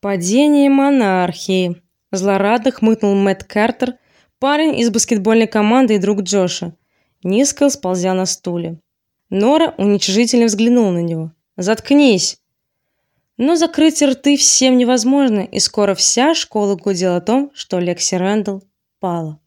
Падение монархии. Злорадно хмыкнул Мэтт Картер, парень из баскетбольной команды и друг Джоша, низко сползя на стуле. Нора уничижительно взглянула на него. Заткнись. Но закрыть рты всем невозможно, и скоро вся школа гудела о том, что Лекси Рэндалл пала.